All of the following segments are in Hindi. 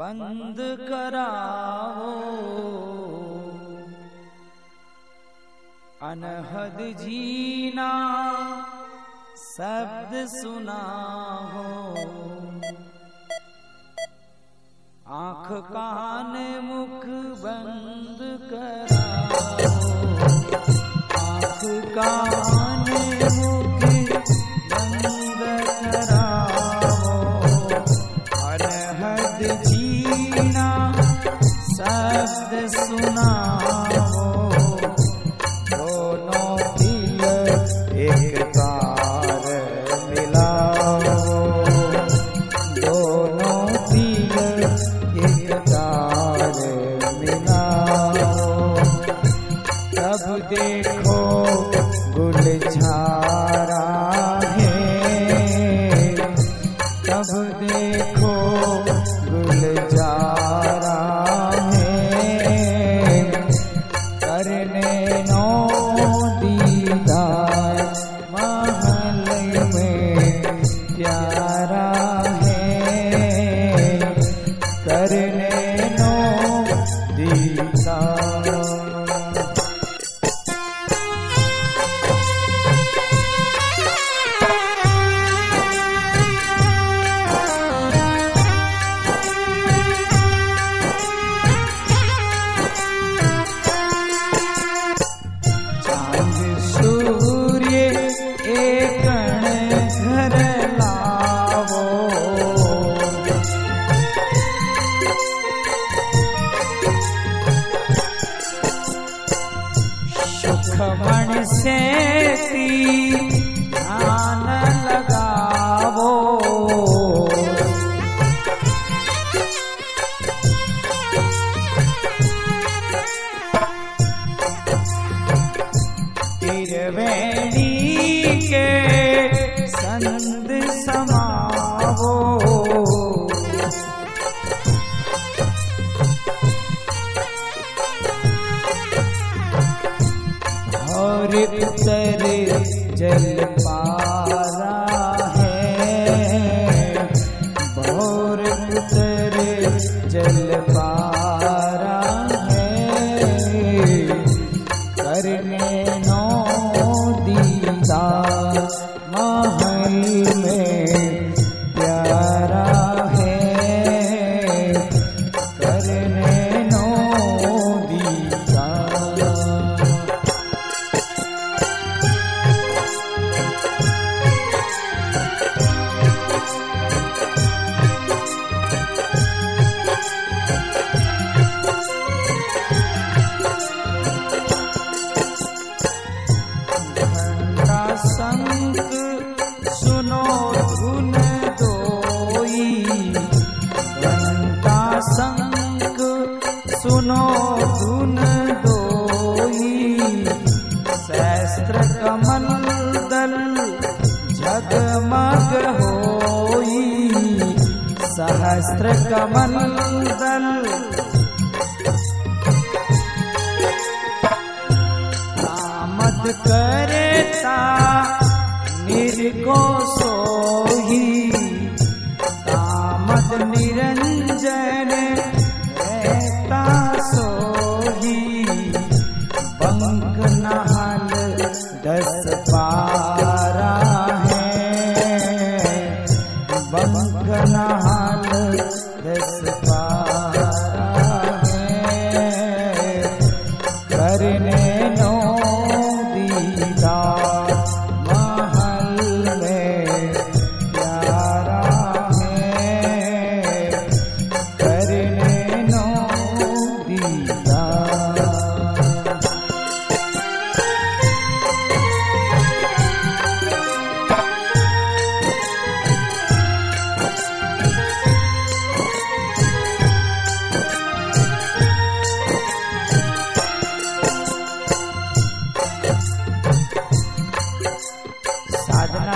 बंद कराओ अनहद जीना शब्द सुना हो आंख कान मुख बंद कराओ आंख कान शब्द सुखमण से ध्यान Amen.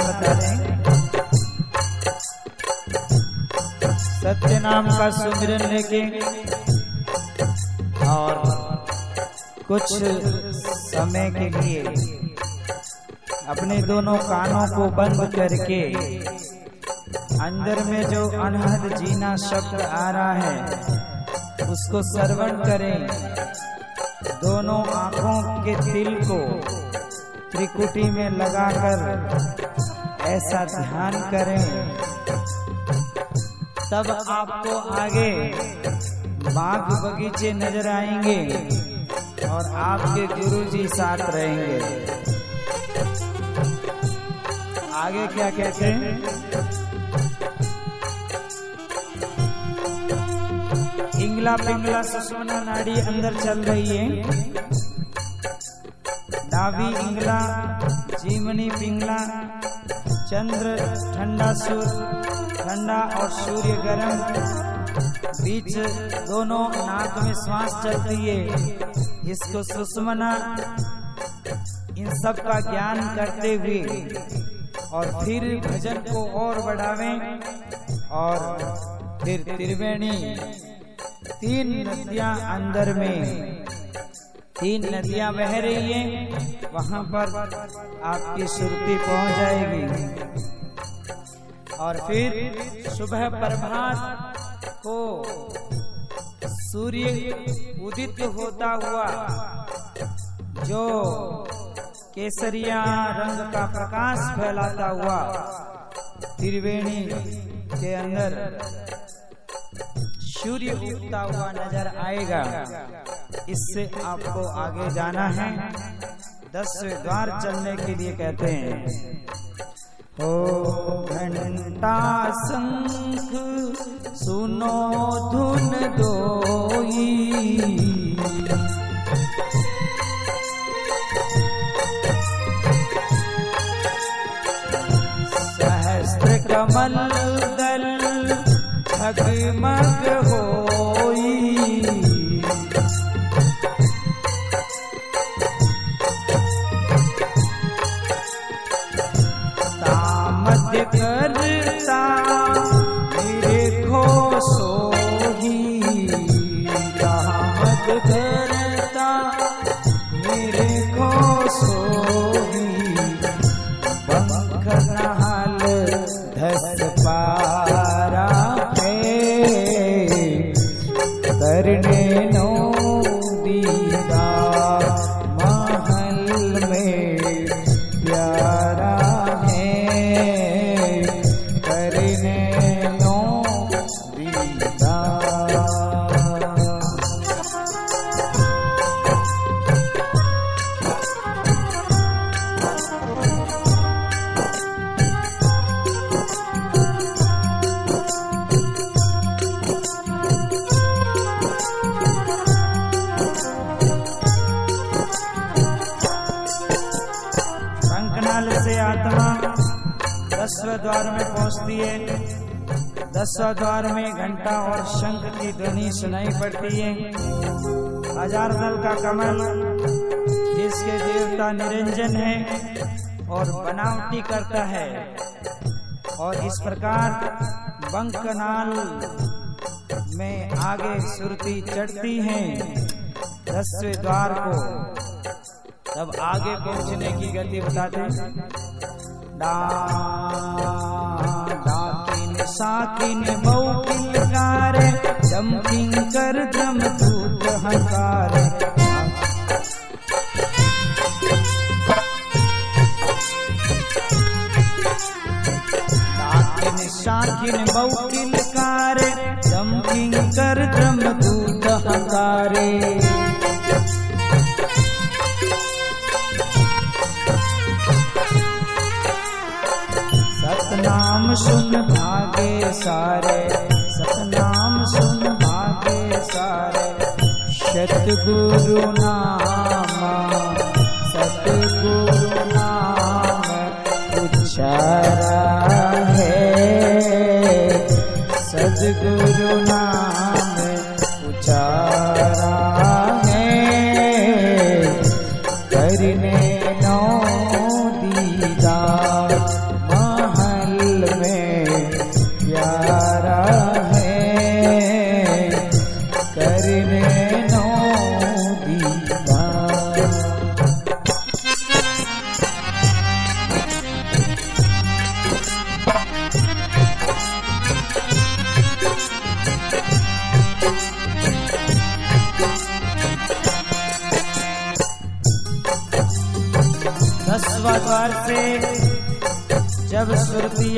बता सत्य नाम का सुमिरन लेके और कुछ समय के लिए अपने दोनों कानों को बंद करके अंदर में जो अनहद जीना शब्द आ रहा है, उसको श्रवण करें। दोनों आँखों के तिल को त्रिकुटी में लगाकर ऐसा ध्यान करें। तब आपको आगे बाग बगीचे नज़र आएँगे और आपके गुरु जी साथ रहेंगे। आगे क्या कहते हैं? इंगला पिंगला सुषमना नाड़ी अंदर चल रही है। डावी इंगला जीवनी पिंगला चंद्र, ठंडा सूर ठंडा और सूर्य गर्म। बीच दोनों नाक में श्वास चलती है। इसको सुषमना, इन सब का ज्ञान करते हुए, और फिर भजन को और बढ़ावें, और फिर त्रिवेणी, तीन नदियाँ अंदर में। तीन नदियाँ बह रही हैं, वहाँ पर आपकी सुरती पहुँच जाएगी। और फिर सुबह प्रभात को सूर्य उदित होता हुआ, जो केसरिया रंग का प्रकाश फैलाता हुआ, त्रिवेणी के अंदर सूर्य उगता हुआ नज़र आएगा। इससे आपको आगे जाना है। दस द्वार चलने के लिए कहते हैं। ओ घंटा शंख, सुनो धुन दोई सहस्त्र कमल दल ठगमग होई पड़ती है। हज़ार दल का कमल, जिसके देवता निरंजन है और बनावटी करता है। और इस प्रकार बंकनाल में आगे सुरती चढ़ती है दसवें द्वार को। तब आगे पहुँचने की गति बताते डाकिन साकिन मौकिल कार जमकिन कर जम दूत हंकार साकिन मौकिल कार जमकिन कर जम दूत हंकारे सारे सतनाम सुन भागे सारे। सतगुरु नाम सतगुरु नाम उच्चारा है। सतगुरु नाम।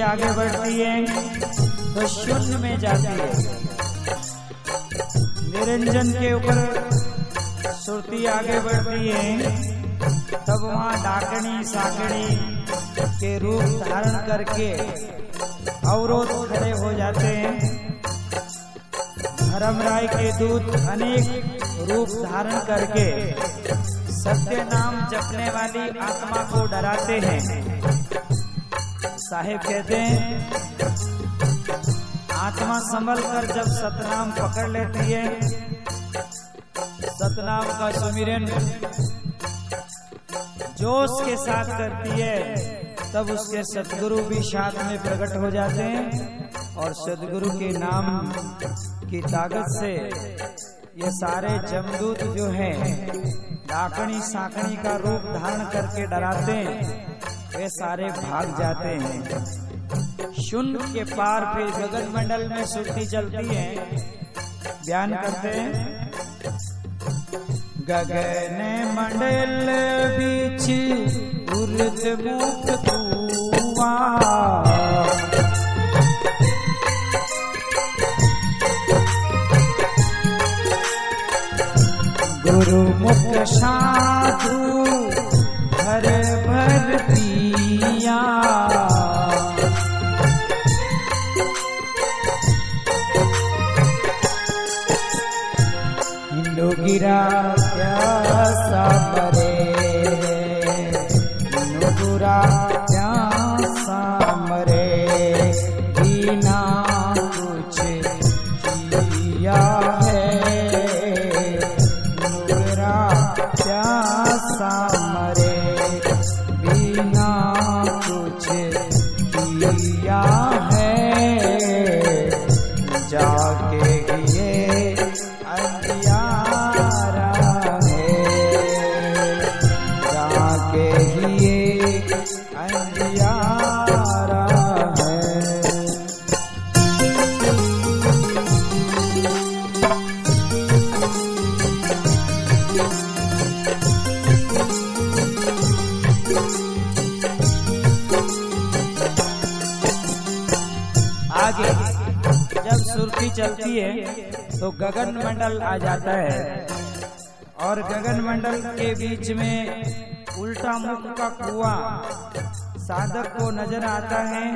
आगे बढ़ती है। तो शून्य में जाती है। निरंजन के ऊपर सुरती आगे बढ़ती है। तब वहाँ डाकनी साकड़ी के रूप धारण करके अवरोध खड़े हो जाते हैं। धर्म राय के दूत अनेक रूप धारण करके सत्य नाम जपने वाली आत्मा को डराते हैं। साहेब कहते हैं, आत्मा संभल कर जब सतनाम पकड़ लेती है। सतनाम का सुमिरन जोश के साथ करती है, तब उसके सदगुरु भी साथ में प्रकट हो जाते हैं और सदगुरु के नाम की ताकत से ये सारे जमदूत जो हैं डाकनी साकनी का रूप धारण करके डराते हैं। वे सारे भाग जाते हैं। शून्य के पार फिर गगन मंडल में सुरती चलती है। बयान करते हैं। गगन मंडल बीच उर्द मुख कुआ। गुरु मुख साधु गगन मंडल आ जाता है। और गगन मंडल के बीच में उल्टा मुख का कुआँ साधक को नज़र आता है।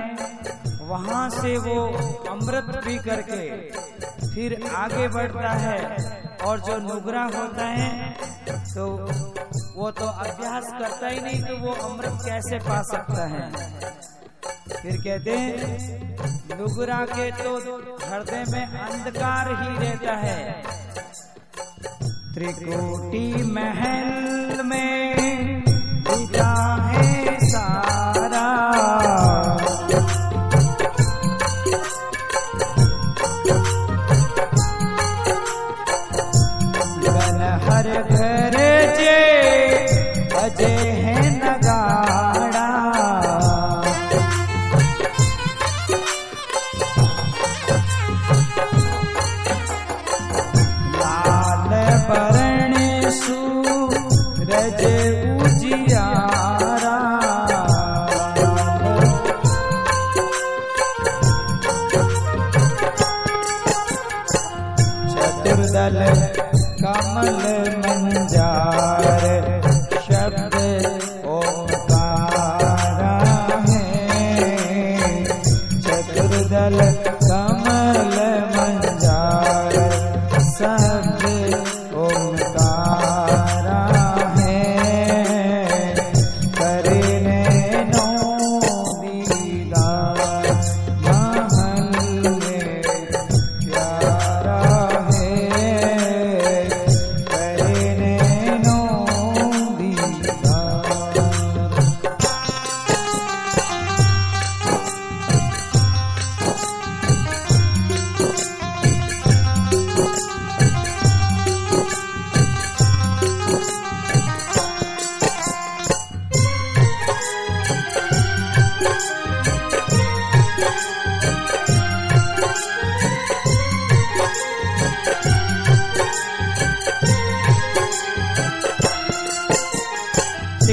वहाँ से वो अमृत पी करके फिर आगे बढ़ता है और जो नुगरा होता है तो वो तो अभ्यास करता ही नहीं तो वो अमृत कैसे पा सकता है? फिर कहते हैं नुगरा के तो हृदय में अंधकार ही रहता है। त्रिकोटी महल में चतुर्दल कमल मंजार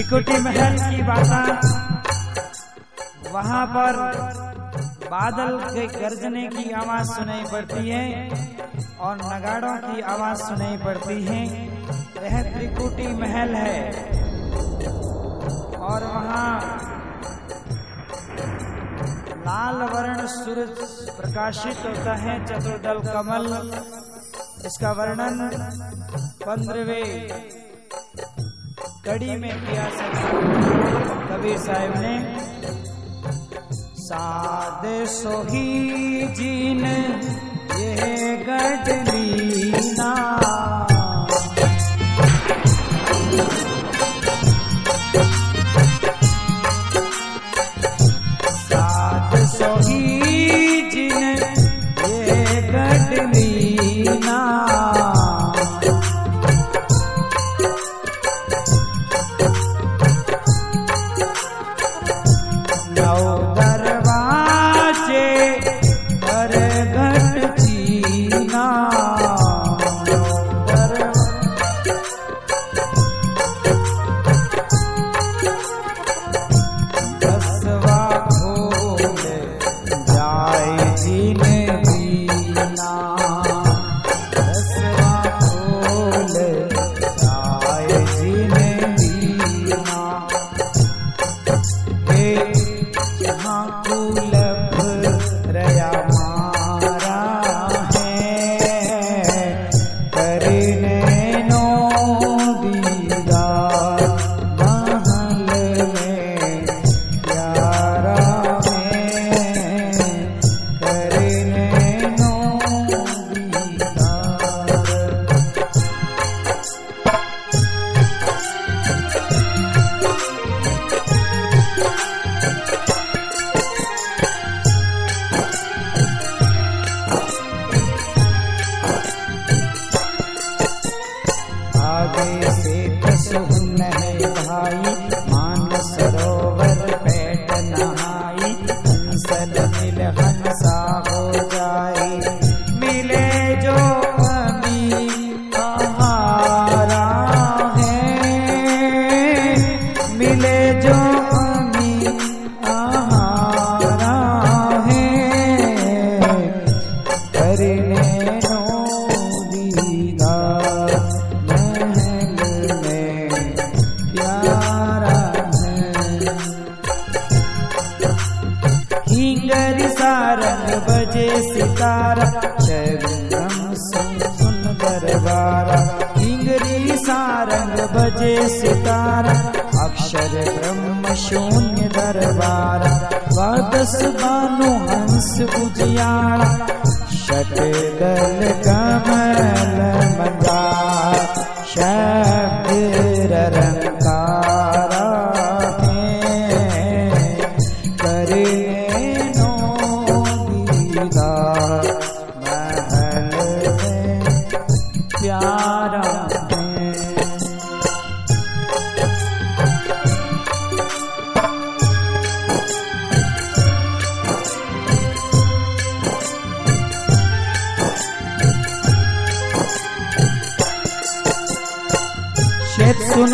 त्रिकुटी महल की बात। वहाँ पर बादल के गर्जने की आवाज़ सुनाई पड़ती है और नगाड़ों की आवाज़ सुनाई पड़ती है। यह त्रिकुटी महल है। और वहाँ लाल वर्ण सूरज प्रकाशित होता है, चतुर्दल कमल। इसका वर्णन पंद्रहवे कड़ी में किया कबीर साहब ने साध सोही जीन ये गडलीना साध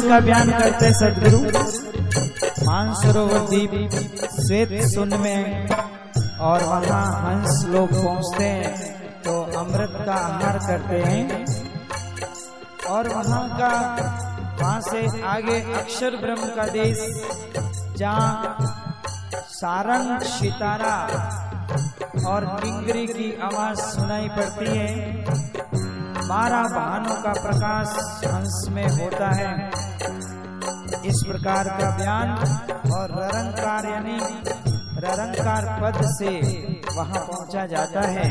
का बयान करते सदगुरु। मानसरोवर द्वीप श्वेत सुन में और वहाँ हंस लोग पहुँचते हैं तो अमृत का आहार करते हैं। और वहाँ का, वहाँ से आगे अक्षर ब्रह्म का देश, जहाँ सारंग सितारा और पिंगरी की आवाज़ सुनाई पड़ती है। बारह वाहनों का प्रकाश हंस में होता है। इस प्रकार का बयान और ररंकार, यानी ररंकार पद से वहाँ पहुँचा जाता है।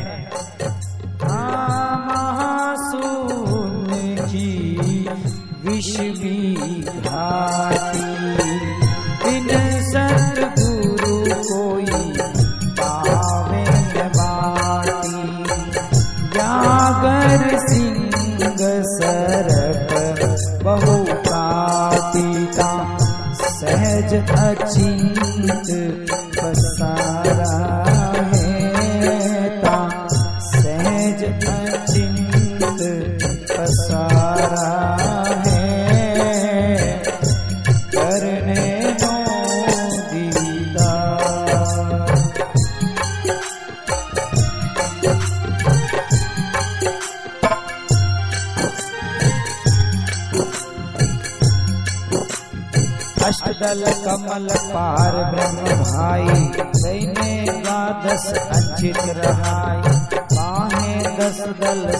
महासून की भी घाटी सहज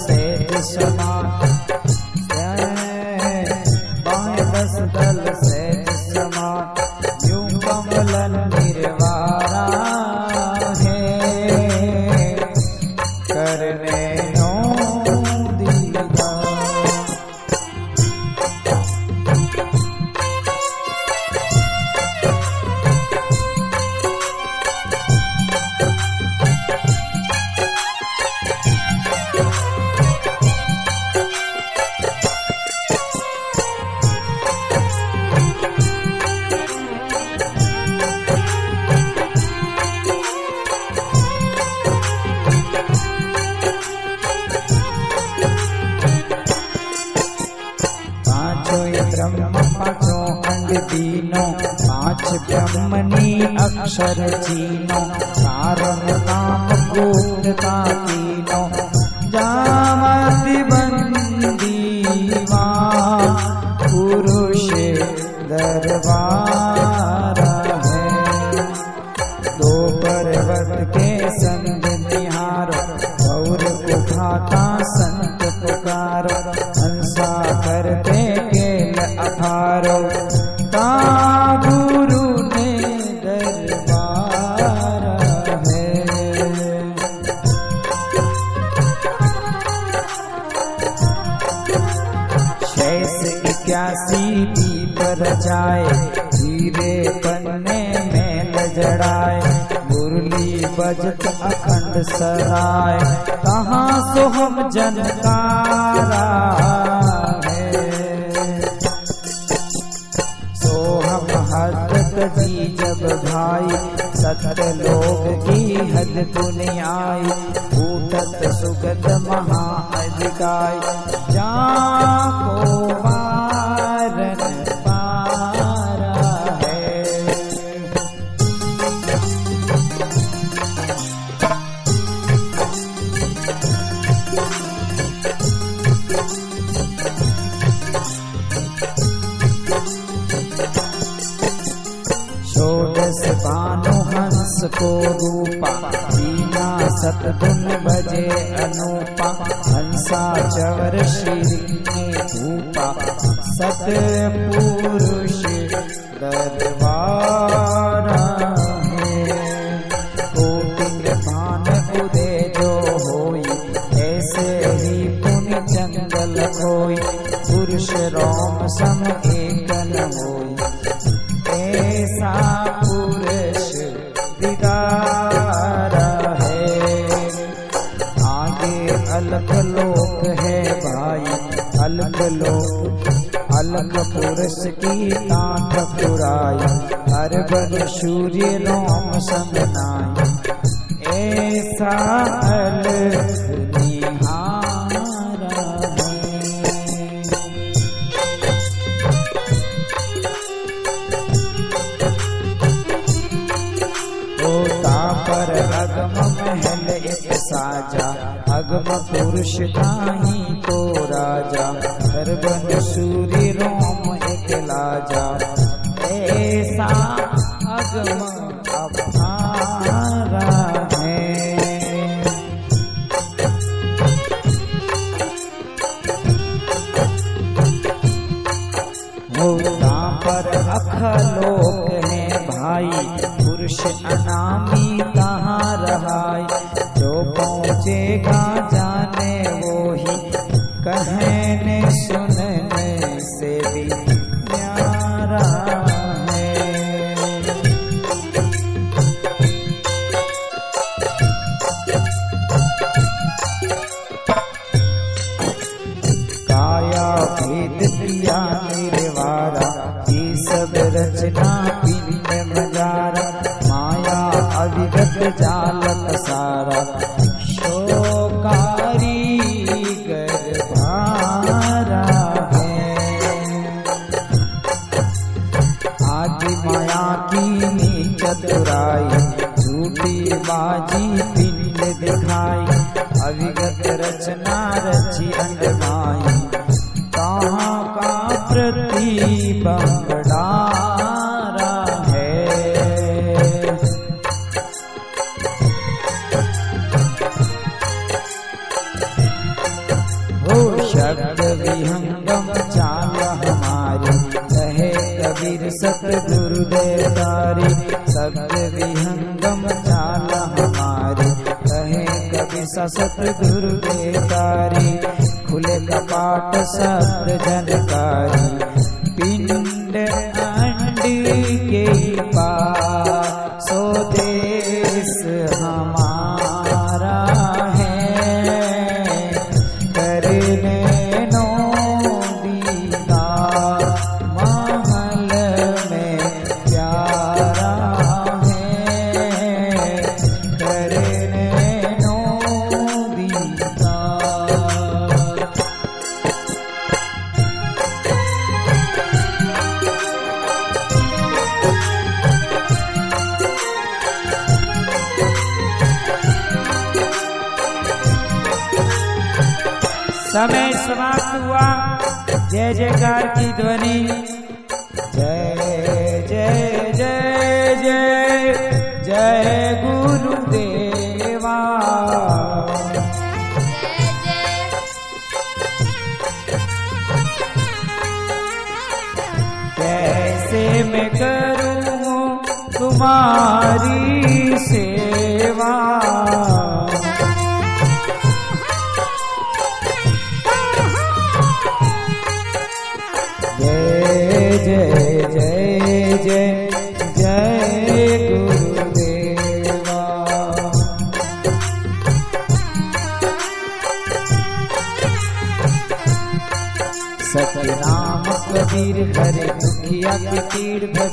से समान अक्षर हज़रत जी जब भाई सत्य लोग की हद दुनियाई भूत सुगत महा अधिकाय जाको वारन सतगुण बजे अनूपा हंसा चवर श्री ने भूपा सत पुरुष दरबार है। कोटिंग भान उदय जो होई ऐसे ही पुण्य जंगल कोई पुरुष रोम सम एक न होई अलग अलग पुरुष की तांत पुराई हर बन सूर्य रोम समनाई। ऐसा होता पर अगम महल एक साजा, अगम पुरुष ताही को राजा। हरबन सूर्य रोम एक लाजा। ऐसा अगम अपारा पर अखलोक है भाई पुरुष अनामी बाजी सतगुरुकारी खुले कपाट शस्त्र जनकारी हुआ। जय जयकार की ध्वनि। पीड़ बस